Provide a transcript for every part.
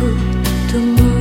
to move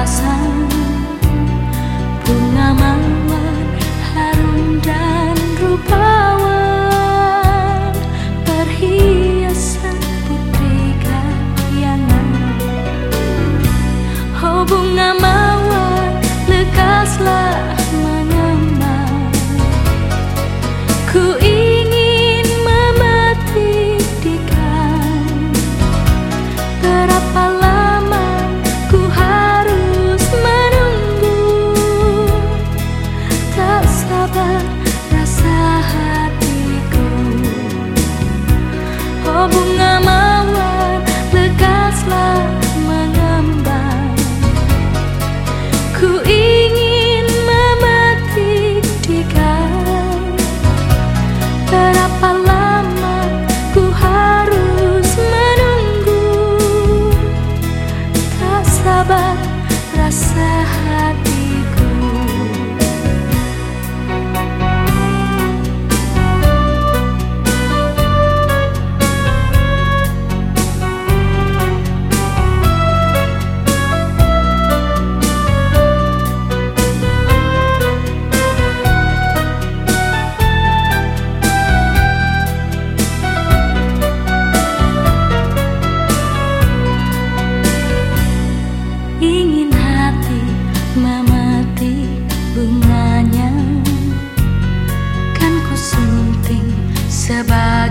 가사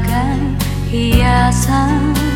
bagai hiasan